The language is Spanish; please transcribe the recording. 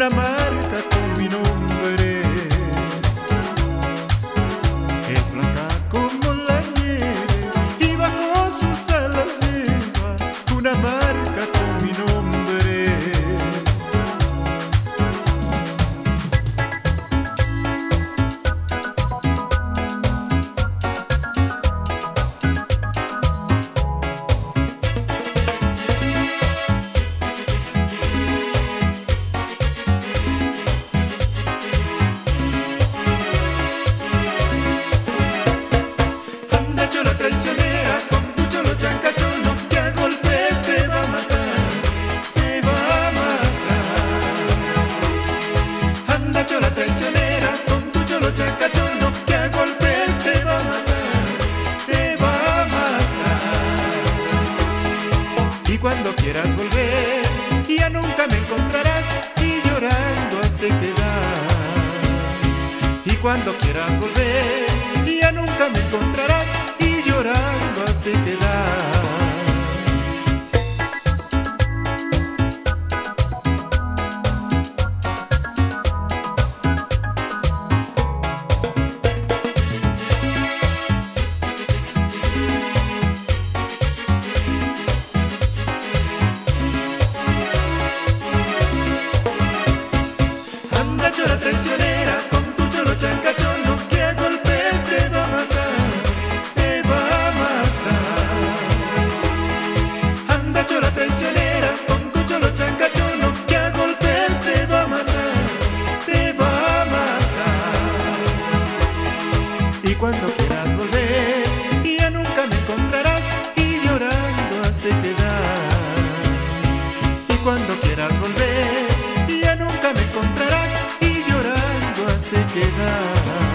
una mano. Chacachorno que a golpes te va a matar, te va a matar. Y cuando quieras volver, ya nunca me encontrarás y llorando has de quedar. Y cuando quieras volver, cuando quieras volver y ya nunca me encontrarás y llorando has de quedar. Y cuando quieras volver y ya nunca me encontrarás y llorando has de quedar.